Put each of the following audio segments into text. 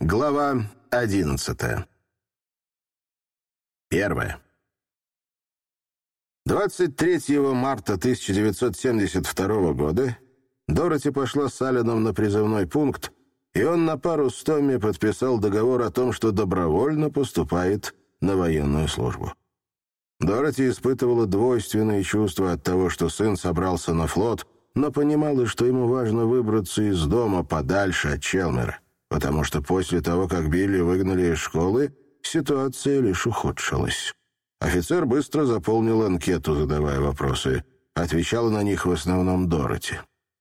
Глава одиннадцатая. Первое. 23 марта 1972 года Дороти пошла с Алленом на призывной пункт, и он на пару с Томми подписал договор о том, что добровольно поступает на военную службу. Дороти испытывала двойственные чувства от того, что сын собрался на флот, но понимала, что ему важно выбраться из дома подальше от Челмера, потому что после того, как Билли выгнали из школы, ситуация лишь ухудшилась. Офицер быстро заполнил анкету, задавая вопросы. Отвечала на них в основном Дороти.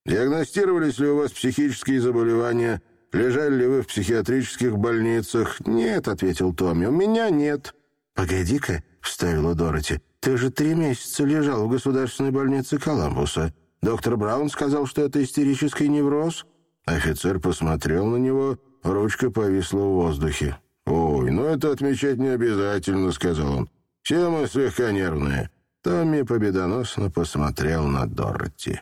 «Диагностировались ли у вас психические заболевания? Лежали ли вы в психиатрических больницах?» «Нет», — ответил Томми, — «у меня нет». «Погоди-ка», — вставила Дороти, — «ты же три месяца лежал в государственной больнице Коламбуса. Доктор Браун сказал, что это истерический невроз». Офицер посмотрел на него, ручка повисла в воздухе. «Ой, ну это отмечать не обязательно», — сказал он. «Все мы слегка нервные». Томми победоносно посмотрел на Дороти.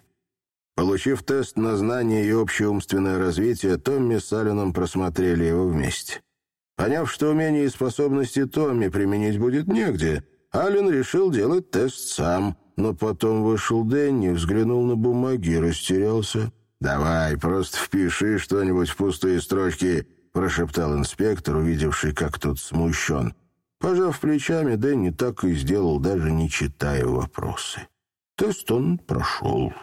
Получив тест на знание и общее умственное развитие, Томми с Алленом просмотрели его вместе. Поняв, что умения и способности Томми применить будет негде, Аллен решил делать тест сам, но потом вышел Дэнни, взглянул на бумаги и растерялся. «Давай, просто впиши что-нибудь в пустые строчки», — прошептал инспектор, увидевший, как тут смущен. Пожав плечами, Дэнни так и сделал, даже не читая вопросы. Тест он прошел.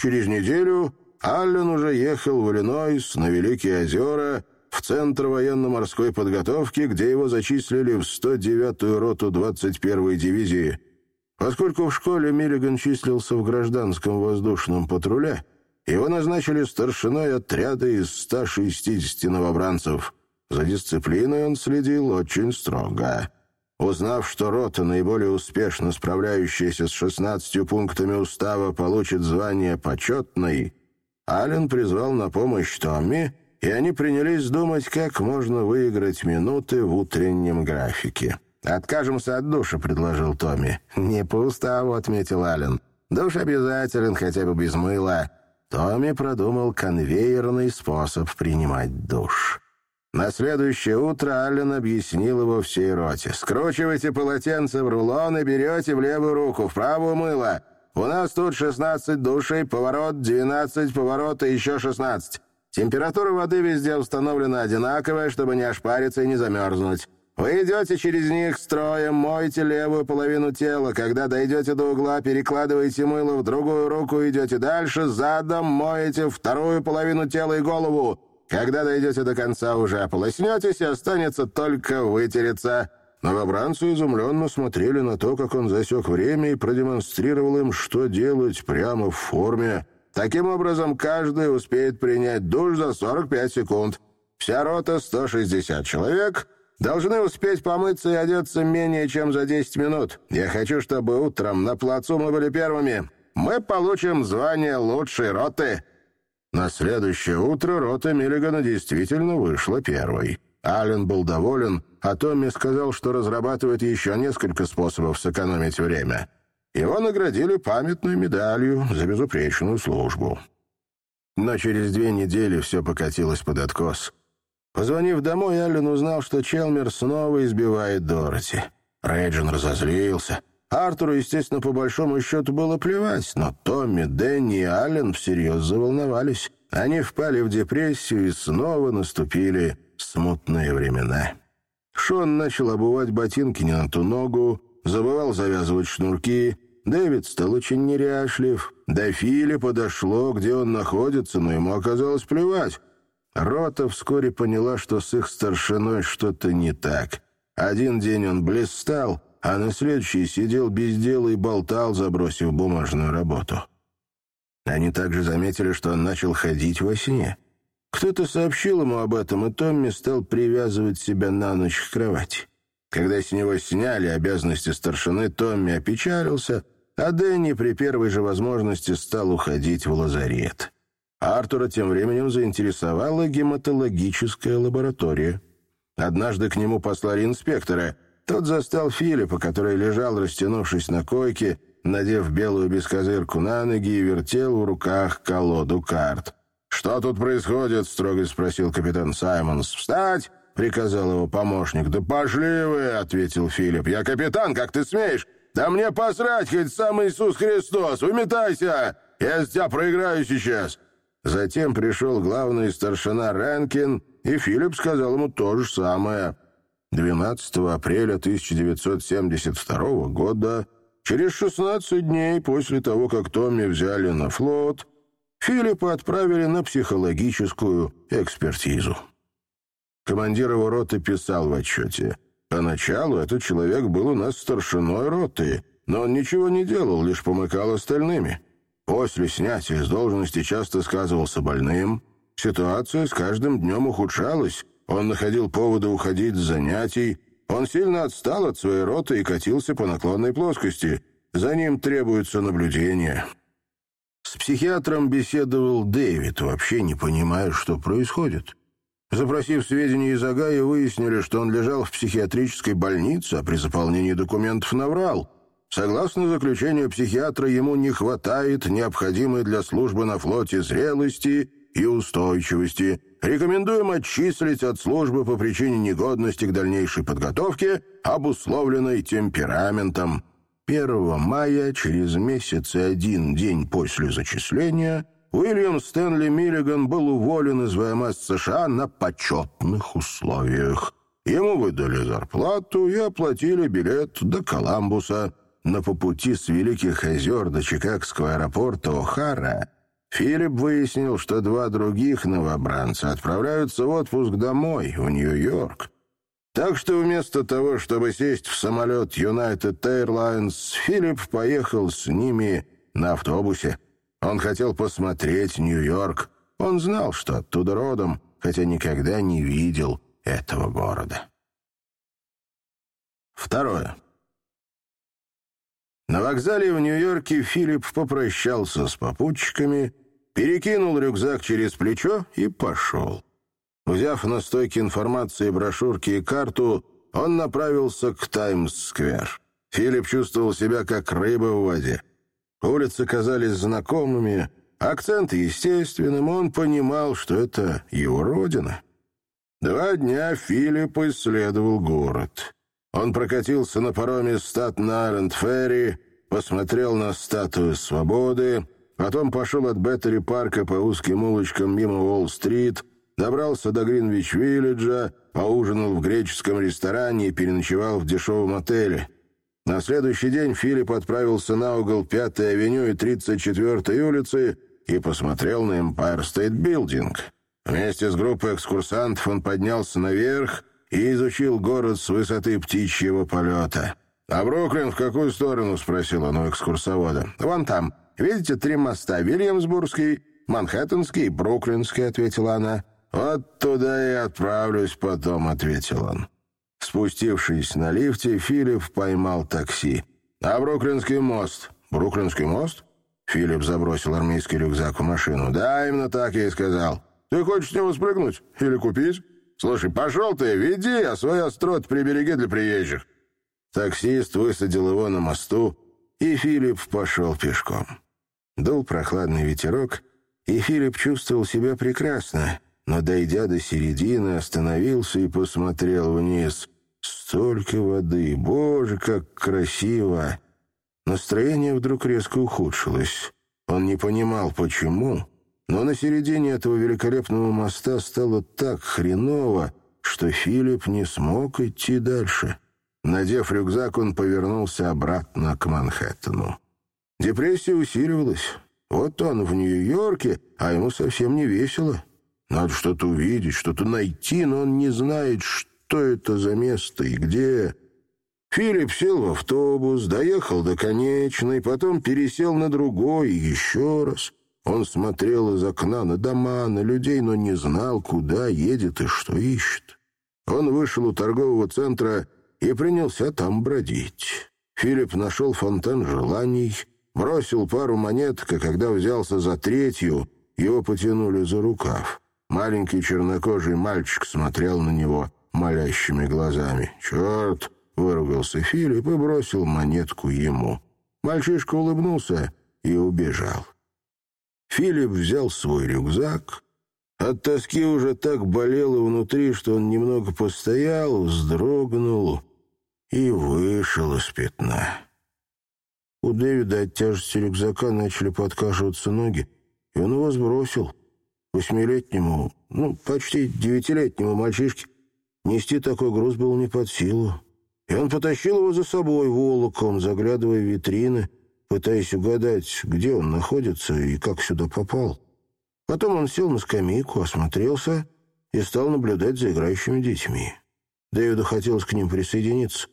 Через неделю Аллен уже ехал в Иллинойс на Великие озера в Центр военно-морской подготовки, где его зачислили в 109-ю роту 21-й дивизии. Поскольку в школе Миллиган числился в гражданском воздушном патруле, его назначили старшиной отряда из 160 новобранцев. За дисциплиной он следил очень строго. Узнав, что рота, наиболее успешно справляющаяся с 16 пунктами устава, получит звание «почетной», Аллен призвал на помощь Томми, и они принялись думать, как можно выиграть минуты в утреннем графике. «Откажемся от душа», — предложил Томми. «Не по уставу», — отметил Аллен. «Душ обязателен, хотя бы без мыла». Томми продумал конвейерный способ принимать душ. На следующее утро Аллен объяснил его всей роте. «Скручивайте полотенце в рулон и берете в левую руку, в правую мыло. У нас тут 16 душей, поворот, 12, поворота, еще 16. Температура воды везде установлена одинаковая, чтобы не ошпариться и не замерзнуть. Вы идете через них строем, моете левую половину тела. Когда дойдете до угла, перекладываете мыло в другую руку, идете дальше, задом моете вторую половину тела и голову. Когда дойдете до конца, уже ополоснетесь, и останется только вытереться». Новобранцы изумленно смотрели на то, как он засек время и продемонстрировал им, что делать прямо в форме. Таким образом, каждый успеет принять душ за 45 секунд. Вся рота, 160 человек, должны успеть помыться и одеться менее чем за 10 минут. Я хочу, чтобы утром на плацу мы были первыми. Мы получим звание лучшей роты». На следующее утро рота Миллигана действительно вышла первой. Аллен был доволен, а Томми сказал, что разрабатывает еще несколько способов сэкономить время. Его наградили памятной медалью за безупречную службу. Но через две недели все покатилось под откос. Позвонив домой, Аллен узнал, что Челмер снова избивает Дороти. Рейджин разозлился. Артуру, естественно, по большому счету было плевать, но Томми, Дэнни и Аллен всерьез заволновались. Они впали в депрессию и снова наступили смутные времена. Шон начал обувать ботинки не на ту ногу, забывал завязывать шнурки. Дэвид стал очень неряшлив. До Фили подошло, где он находится, но ему оказалось плевать. Рота вскоре поняла, что с их старшиной что-то не так. Один день он блистал — а на следующий сидел без дела и болтал, забросив бумажную работу. Они также заметили, что он начал ходить во сне. Кто-то сообщил ему об этом, и Томми стал привязывать себя на ночь к кровати. Когда с него сняли обязанности старшины, Томми опечалился, а Дэнни при первой же возможности стал уходить в лазарет. Артура тем временем заинтересовала гематологическая лаборатория. Однажды к нему послали инспектора — тот застал Филиппа, который лежал, растянувшись на койке, надев белую бескозырку на ноги и вертел в руках колоду карт. «Что тут происходит?» — строго спросил капитан Саймонс. «Встать!» — приказал его помощник. «Да пошли вы!» — ответил Филипп. «Я капитан, как ты смеешь? Да мне посрать, хоть сам Иисус Христос! Выметайся! Я с тебя проиграю сейчас!» Затем пришел главный старшина Рэнкин, и Филипп сказал ему то же самое. 12 апреля 1972 года, через 16 дней после того, как Томми взяли на флот, Филиппа отправили на психологическую экспертизу. Командир его роты писал в отчете. «Поначалу этот человек был у нас старшиной роты, но он ничего не делал, лишь помыкал остальными. После снятия с должности часто сказывался больным. Ситуация с каждым днем ухудшалась. Он находил поводы уходить с занятий. Он сильно отстал от своей роты и катился по наклонной плоскости. За ним требуется наблюдение. С психиатром беседовал Дэвид, вообще не понимая, что происходит. Запросив сведения из Агая, выяснили, что он лежал в психиатрической больнице, а при заполнении документов наврал. Согласно заключению психиатра, ему не хватает необходимой для службы на флоте зрелости и устойчивости. Рекомендуем отчислить от службы по причине негодности к дальнейшей подготовке, обусловленной темпераментом. 1 мая, через месяц и один день после зачисления, Уильям Стэнли Миллиган был уволен из ВМС США на почетных условиях. Ему выдали зарплату и оплатили билет до Коламбуса. Но по пути с Великих озер до Чикагского аэропорта О'Хара Филипп выяснил, что два других новобранца отправляются в отпуск домой, в Нью-Йорк. Так что вместо того, чтобы сесть в самолет United Airlines, Филипп поехал с ними на автобусе. Он хотел посмотреть Нью-Йорк. Он знал, что оттуда родом, хотя никогда не видел этого города. Второе. На вокзале в Нью-Йорке Филипп попрощался с попутчиками, перекинул рюкзак через плечо и пошел. Взяв на стойке информации, брошюрки и карту, он направился к Таймс-сквер. Филипп чувствовал себя как рыба в воде. Улицы казались знакомыми, акцент естественным, он понимал, что это его родина. Два дня Филипп исследовал город. Он прокатился на пароме Статен-Айленд-Ферри, посмотрел на статую свободы, потом пошел от Беттери-парка по узким улочкам мимо Уолл-стрит, Добрался до Гринвич-Виллиджа, поужинал в греческом ресторане и переночевал в дешевом отеле. На следующий день Филипп отправился на угол 5-й авеню и 34-й улицы и посмотрел на Empire State Building. Вместе с группой экскурсантов он поднялся наверх и изучил город с высоты птичьего полета. «А Бруклин в какую сторону?» — спросил он у экскурсовода. «Вон там. Видите три моста? Вильямсбургский, Манхэттенский и Бруклинский», — ответила она. «Вот туда и отправлюсь потом», — ответил он. Спустившись на лифте, Филипп поймал такси. «А Бруклинский мост?» «Бруклинский мост?» Филипп забросил армейский рюкзак в машину. «Да, именно так я и сказал. Ты хочешь с него спрыгнуть? Или купить? Слушай, пошел ты, веди, а свой острот прибереги для приезжих». Таксист высадил его на мосту, и Филипп пошел пешком. Дул прохладный ветерок, и Филипп чувствовал себя прекрасно но, дойдя до середины, остановился и посмотрел вниз. Столько воды! Боже, как красиво! Настроение вдруг резко ухудшилось. Он не понимал, почему, но на середине этого великолепного моста стало так хреново, что Филипп не смог идти дальше. Надев рюкзак, он повернулся обратно к Манхэттену. Депрессия усиливалась. Вот он в Нью-Йорке, а ему совсем не весело. Надо что-то увидеть, что-то найти, но он не знает, что это за место и где. Филипп сел в автобус, доехал до конечной, потом пересел на другой еще раз. Он смотрел из окна на дома, на людей, но не знал, куда едет и что ищет. Он вышел у торгового центра и принялся там бродить. Филипп нашел фонтан желаний, бросил пару монет, а когда взялся за третью, его потянули за рукав. Маленький чернокожий мальчик смотрел на него молящими глазами. «Черт!» — выругался Филипп и бросил монетку ему. Мальчишка улыбнулся и убежал. Филипп взял свой рюкзак. От тоски уже так болело внутри, что он немного постоял, вздрогнул и вышел из пятна. У Дэвида от тяжести рюкзака начали подкашиваться ноги, и он его сбросил. Восьмилетнему, ну, почти девятилетнему мальчишке нести такой груз было не под силу. И он потащил его за собой волоком, заглядывая в витрины, пытаясь угадать, где он находится и как сюда попал. Потом он сел на скамейку, осмотрелся и стал наблюдать за играющими детьми. Дэвиду хотелось к ним присоединиться.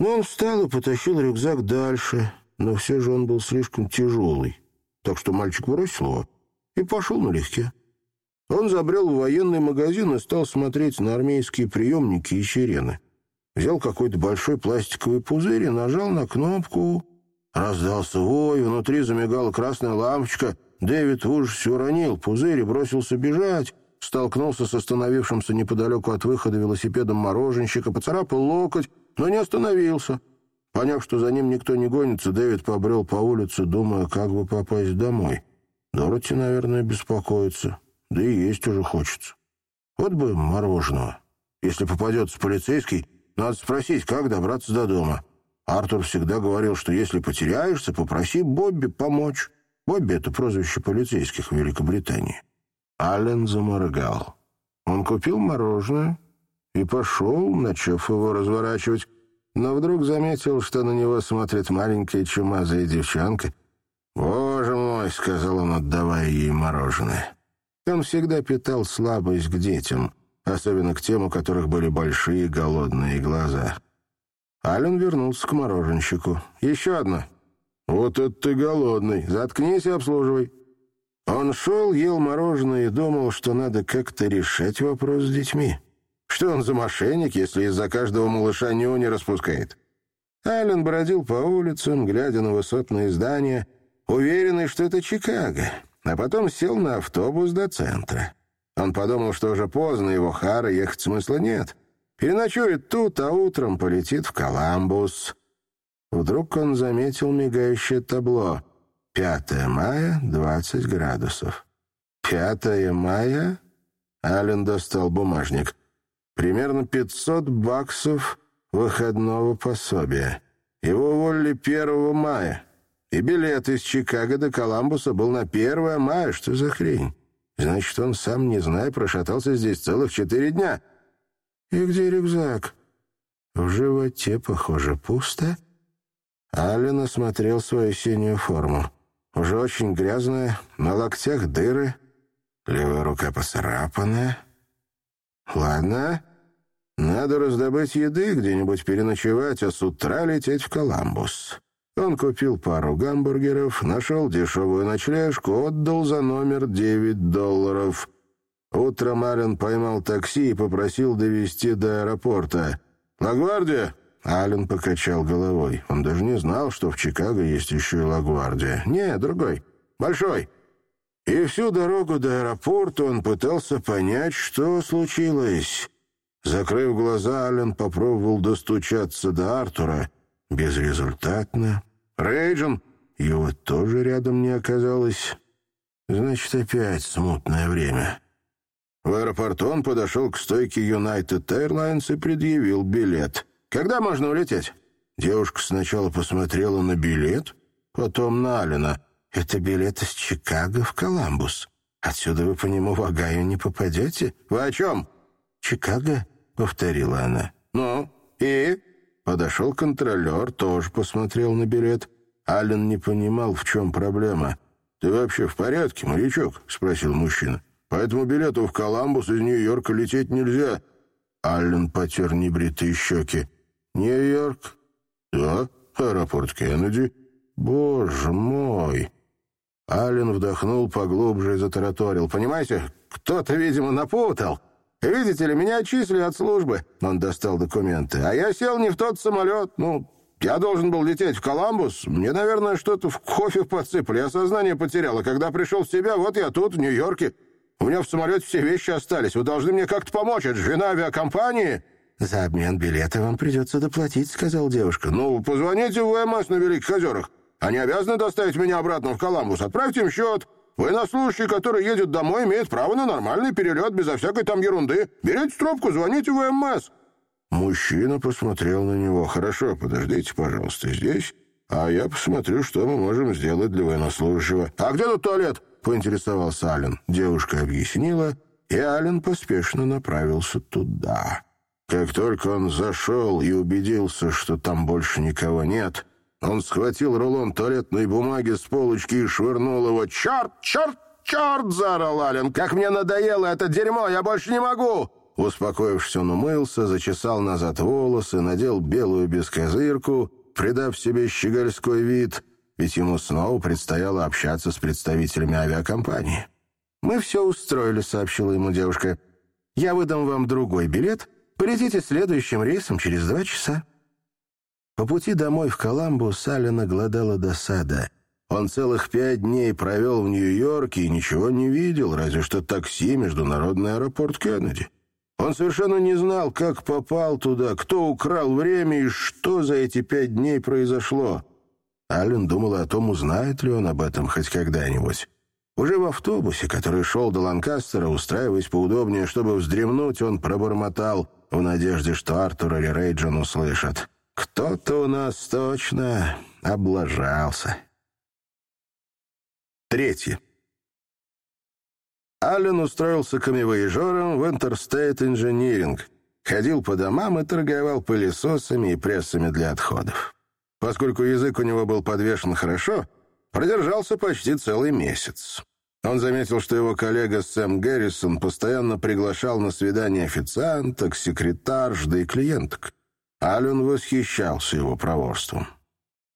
Но он встал и потащил рюкзак дальше, но все же он был слишком тяжелый, так что мальчик бросил его и пошел налегке. Он забрел в военный магазин и стал смотреть на армейские приемники и сирены. Взял какой-то большой пластиковый пузырь и нажал на кнопку. Раздался вой, внутри замигала красная лампочка. Дэвид в ужасе уронил пузырь и бросился бежать. Столкнулся с остановившимся неподалеку от выхода велосипедом мороженщика, поцарапал локоть, но не остановился. Поняв, что за ним никто не гонится, Дэвид побрел по улице, думая, как бы попасть домой. Дороти, наверное, беспокоится. Да и есть уже хочется. Вот бы мороженого. Если попадется полицейский, надо спросить, как добраться до дома. Артур всегда говорил, что если потеряешься, попроси Бобби помочь. Бобби — это прозвище полицейских в Великобритании. Аллен заморгал. Он купил мороженое и пошел, начав его разворачивать, но вдруг заметил, что на него смотрит маленькая чумазая девчонка. «Боже мой!» — сказал он, отдавая ей мороженое. Он всегда питал слабость к детям — особенно к тем, у которых были большие голодные глаза. Ален вернулся к мороженщику. «Еще одно». «Вот это ты голодный. Заткнись и обслуживай». Он шел, ел мороженое и думал, что надо как-то решать вопрос с детьми. Что он за мошенник, если из-за каждого малыша не распускает? Ален бродил по улицам, глядя на высотные здания, уверенный, что это Чикаго, а потом сел на автобус до центра. Он подумал, что уже поздно, его Хара ехать смысла нет. Переночует тут, а утром полетит в Коламбус. Вдруг он заметил мигающее табло. 5 мая, 20 градусов. 5 мая? Ален достал бумажник. Примерно 500 баксов выходного пособия. Его уволили 1 мая. И билет из Чикаго до Коламбуса был на 1 мая. Что за хрень? Значит, он сам, не зная, прошатался здесь целых четыре дня. И где рюкзак? В животе, похоже, пусто. Аллен осмотрел свою синюю форму. Уже очень грязная, на локтях дыры, левая рука поцарапанная. Ладно, надо раздобыть еды, где-нибудь переночевать, а с утра лететь в Коламбус. Он купил пару гамбургеров, нашел дешевую ночлежку, отдал за номер 9 долларов. Утром Ален поймал такси и попросил довезти до аэропорта. «Лагвардия?» Ален покачал головой. Он даже не знал, что в Чикаго есть еще и Лагвардия. «Не, другой. Большой». И всю дорогу до аэропорта он пытался понять, что случилось. Закрыв глаза, Ален попробовал достучаться до Артура — Безрезультатно. Рейджин, его тоже рядом не оказалось. Значит, опять смутное время. В аэропорту он подошел к стойке United Airlines и предъявил билет. «Когда можно улететь?» Девушка сначала посмотрела на билет, потом на Алина. «Это билет из Чикаго в Коламбус. Отсюда вы по нему в Огайо не попадете?» «Вы о чем?» «Чикаго», — повторила она. «Ну, и?» Подошел контролер, тоже посмотрел на билет. Аллен не понимал, в чем проблема. «Ты вообще в порядке, морячок?» — спросил мужчина. «По этому билету в Коламбус из Нью-Йорка лететь нельзя». Аллен потер небритые щеки. «Нью-Йорк?» «Да, аэропорт Кеннеди». «Боже мой!» Аллен вдохнул поглубже и затараторил. «Понимаете, кто-то, видимо, напутал. Видите ли, меня отчислили от службы. Он достал документы. А я сел не в тот самолет. Ну, я должен был лететь в Коламбус. Мне, наверное, что-то в кофе подсыпали. Я сознание потерял. А когда пришел в себя, вот я тут, в Нью-Йорке. У меня в самолете все вещи остались. Вы должны мне как-то помочь. Это же вина авиакомпании. «За обмен билета вам придется доплатить», — сказал девушка. «Ну, позвоните в ВМС на Великих озерах. Они обязаны доставить меня обратно в Коламбус. Отправьте им счет». Военнослужащий, который едет домой, имеет право на нормальный перелет безо всякой там ерунды. Берите трубку, звоните в МС». Мужчина посмотрел на него. «Хорошо, подождите, пожалуйста, здесь, а я посмотрю, что мы можем сделать для военнослужащего». «А где тут туалет?» — поинтересовался Ален. Девушка объяснила, и Ален поспешно направился туда. Как только он зашел и убедился, что там больше никого нет, он схватил рулон туалетной бумаги с полочки и швырнул его. «Черт, черт, черт!» — заорал Ален. «Как мне надоело это дерьмо! Я больше не могу!» Успокоившись, он умылся, зачесал назад волосы, надел белую бескозырку, придав себе щегольской вид, ведь ему снова предстояло общаться с представителями авиакомпании. «Мы все устроили», — сообщила ему девушка. «Я выдам вам другой билет. Полетите следующим рейсом через два часа». По пути домой в Коламбу Салина глодала досада. Он целых пять дней провел в Нью-Йорке и ничего не видел, разве что такси международный аэропорт Кеннеди. Он совершенно не знал, как попал туда, кто украл время и что за эти пять дней произошло. Аллен думал о том, узнает ли он об этом хоть когда-нибудь. Уже в автобусе, который шел до Ланкастера, устраиваясь поудобнее, чтобы вздремнуть, он пробормотал в надежде, что Артур или Рейджин услышат. Кто-то у нас точно облажался. Третье. Аллен устроился камевояжером в Interstate Engineering, ходил по домам и торговал пылесосами и прессами для отходов. Поскольку язык у него был подвешен хорошо, продержался почти целый месяц. Он заметил, что его коллега Сэм Гаррисон постоянно приглашал на свидание официанток, секретарш, да и клиенток. Аллен восхищался его проворством.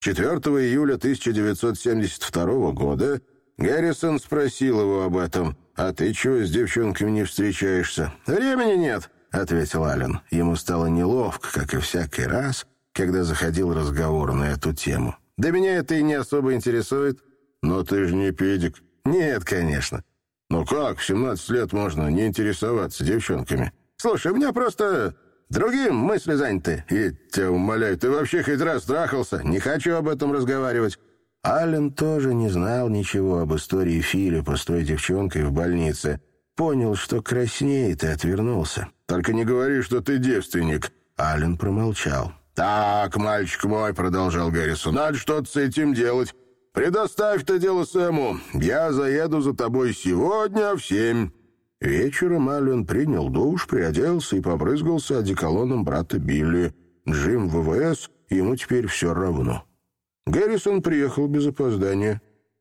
4 июля 1972 года Гаррисон спросил его об этом. «А ты чего с девчонками не встречаешься?» «Времени нет», — ответил Аллен. Ему стало неловко, как и всякий раз, когда заходил разговор на эту тему. «Да меня это и не особо интересует». «Но ты же не педик». «Нет, конечно». «Ну как, в 17 лет можно не интересоваться девчонками?» «Слушай, у меня просто Другим мысли заняты. И тебя умоляю, ты вообще хоть раз трахался? Не хочу об этом разговаривать». Аллен тоже не знал ничего об истории Филиппа с той девчонкой в больнице. Понял, что краснеет, и отвернулся. «Только не говори, что ты девственник». Аллен промолчал. «Так, мальчик мой», — продолжал Гаррисон, — «надо что-то с этим делать. Предоставь это дело Сэму. Я заеду за тобой сегодня в семь». Вечером Аллен принял душ, приоделся и побрызгался одеколоном брата Билли. Джим ВВС, ему теперь все равно. Гаррисон приехал без опоздания.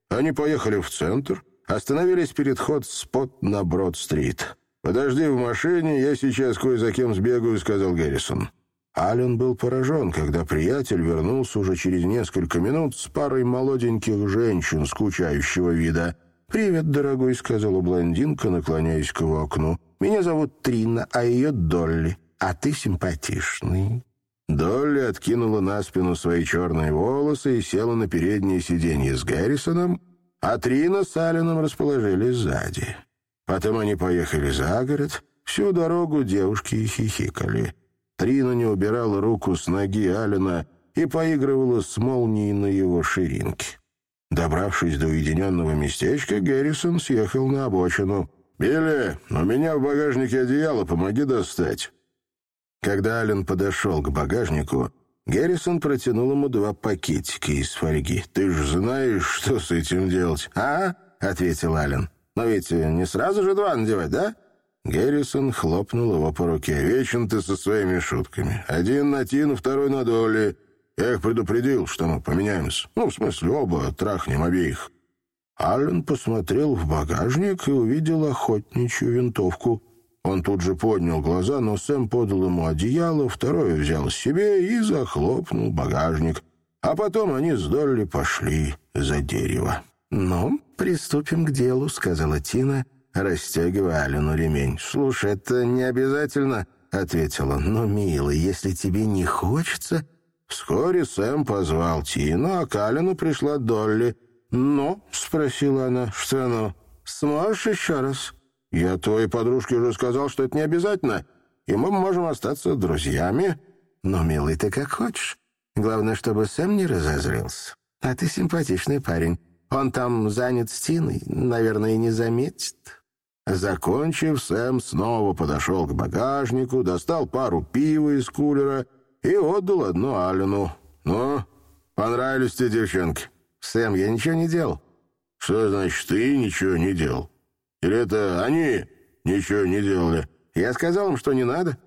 Они поехали в центр, остановились перед ход-спот на Брод-стрит. «Подожди в машине, я сейчас кое за кем сбегаю», — сказал Гаррисон. Аллен был поражен, когда приятель вернулся уже через несколько минут с парой молоденьких женщин скучающего вида — «Привет, дорогой», — сказала блондинка, наклоняясь к его окну. «Меня зовут Трина, а ее Долли. А ты симпатичный». Долли откинула на спину свои черные волосы и села на переднее сиденье с Гаррисоном, а Трина с Алленом расположились сзади. Потом они поехали за город. Всю дорогу девушки хихикали. Трина не убирала руку с ноги Аллена и поигрывала с молнией на его ширинке. Добравшись до уединенного местечка, Геррисон съехал на обочину. «Билли, у меня в багажнике одеяло, помоги достать». Когда Ален подошел к багажнику, Геррисон протянул ему два пакетика из фольги. «Ты же знаешь, что с этим делать?» «А?» — ответил Ален. «Но ведь не сразу же два надевать, да?» Геррисон хлопнул его по руке. «Вечен ты со своими шутками. Один на Тину, второй на Долли. Я их предупредил, что мы поменяемся. Ну, в смысле, оба трахнем обеих». Аллен посмотрел в багажник и увидел охотничью винтовку. Он тут же поднял глаза, но Сэм подал ему одеяло, второе взял себе и захлопнул багажник. А потом они с Долли пошли за дерево. «Ну, приступим к делу», — сказала Тина, расстегивая Аллену ремень. «Слушай, это не обязательно», — ответила. «Но, милый, если тебе не хочется...» Вскоре Сэм позвал Тину, а к Алину пришла Долли. «Ну?» — спросила она. «Что ну? Сможешь еще раз?» «Я твоей подружке уже сказал, что это не обязательно, и мы можем остаться друзьями». «Ну, милый, ты как хочешь. Главное, чтобы Сэм не разозрился. А ты симпатичный парень. Он там занят с Тиной, наверное, и не заметит». Закончив, Сэм снова подошел к багажнику, достал пару пива из кулера и отдал одну Аллену. «Ну, понравились тебе девчонки?» «Сэм, я ничего не делал». «Что значит, ты ничего не делал? Или это они ничего не делали?» «Я сказал им, что не надо.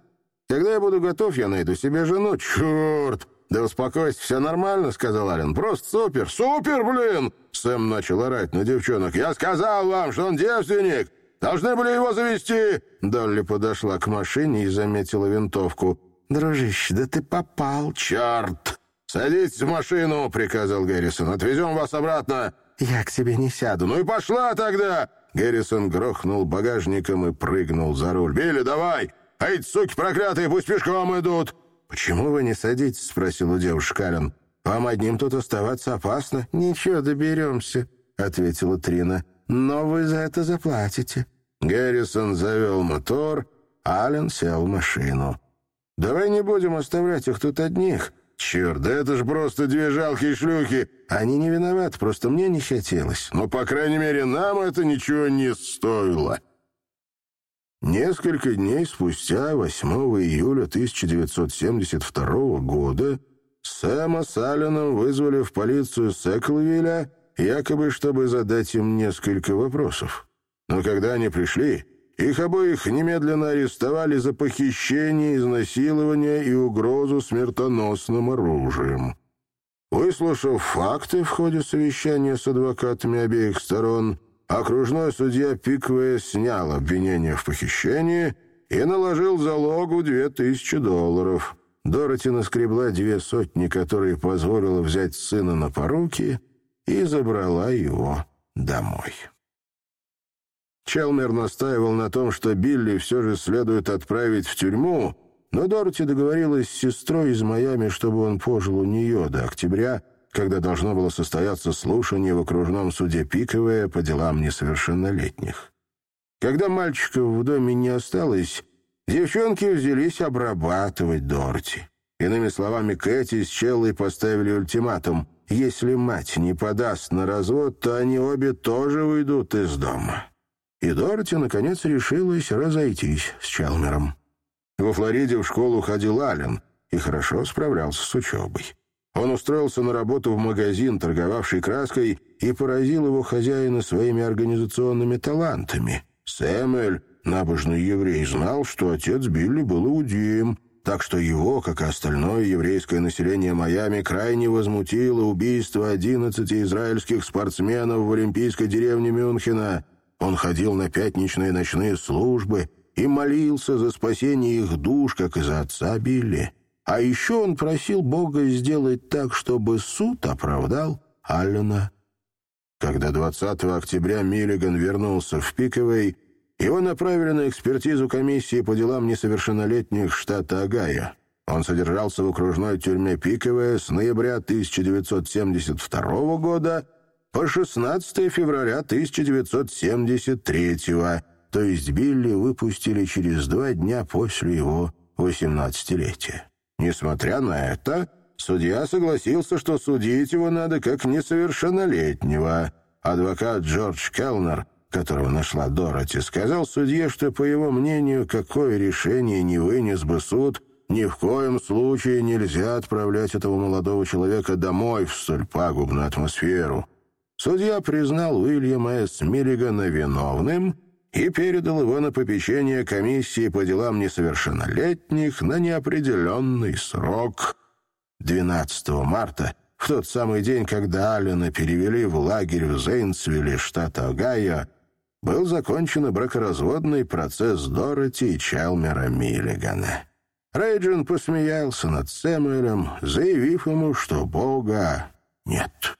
Когда я буду готов, я найду себе жену». «Черт! Да успокойся, все нормально», — сказал Ален. «Просто супер! Супер, блин!» Сэм начал орать на девчонок. «Я сказал вам, что он девственник! Должны были его завести!» Долли подошла к машине и заметила винтовку. «Дружище, да ты попал!» «Черт! Садитесь в машину!» — приказал Гэррисон. «Отвезем вас обратно!» «Я к тебе не сяду». «Ну и пошла тогда!» Гэррисон грохнул багажником и прыгнул за руль. «Билли, давай! Эти суки проклятые пусть пешком идут!» «Почему вы не садитесь?» — спросил у девушки Ален. «Вам одним тут оставаться опасно». «Ничего, доберемся», — ответила Трина но вы за это заплатите». Гэррисон завел мотор, Аллен сел в машину. «Давай не будем оставлять их тут одних». «Черт, да это ж просто две жалкие шлюхи!» «Они не виноваты, просто мне не хотелось». «Но, по крайней мере, нам это ничего не стоило». Несколько дней спустя, 8 июля 1972 года, Сэма с Алленом вызвали в полицию Секлвилля якобы чтобы задать им несколько вопросов. Но когда они пришли, их обоих немедленно арестовали за похищение, изнасилование и угрозу смертоносным оружием. Выслушав факты в ходе совещания с адвокатами обеих сторон, окружной судья Пиквея снял обвинение в похищении и наложил залогу две тысячи долларов. Дороти наскребла две сотни, которые позволила взять сына на поруки — и забрала его домой. Челмер настаивал на том, что Билли все же следует отправить в тюрьму, но Дороти договорилась с сестрой из Майами, чтобы он пожил у нее до октября, когда должно было состояться слушание в окружном суде Пиковое по делам несовершеннолетних. Когда мальчиков в доме не осталось, девчонки взялись обрабатывать Дороти. Иными словами, Кэти с Челлой поставили ультиматум — если мать не подаст на развод, то они обе тоже уйдут из дома. И Дороти, наконец, решилась разойтись с Челмером. Во Флориде в школу ходил Аллен и хорошо справлялся с учебой. Он устроился на работу в магазин, торговавший краской, и поразил его хозяина своими организационными талантами. Сэмюэль, набожный еврей, знал, что отец Билли был иудеем, так что его, как и остальное еврейское население Майами, крайне возмутило убийство 11 израильских спортсменов в олимпийской деревне Мюнхена. Он ходил на пятничные ночные службы и молился за спасение их душ, как и за отца Билли. А еще он просил Бога сделать так, чтобы суд оправдал Аллена. Когда 20 октября Миллиган вернулся в Пиковой, его направили на экспертизу комиссии по делам несовершеннолетних штата Огайо. Он содержался в окружной тюрьме Пиковая с ноября 1972 года по 16 февраля 1973 то есть Билли выпустили через два дня после его 18-летия. Несмотря на это, судья согласился, что судить его надо как несовершеннолетнего. Адвокат Джордж Келнер которого нашла Дороти, сказал судье, что, по его мнению, какое решение не вынес бы суд, ни в коем случае нельзя отправлять этого молодого человека домой в столь пагубную атмосферу. Судья признал Уильяма С. Миллигана виновным и передал его на попечение комиссии по делам несовершеннолетних на неопределенный срок. 12 марта, в тот самый день, когда Аллена перевели в лагерь в Зейнсвилле, штата Огайо, был закончен бракоразводный процесс Дороти и Чалмера Миллигана. Рейджин посмеялся над Сэмюэлем, заявив ему, что Бога нет.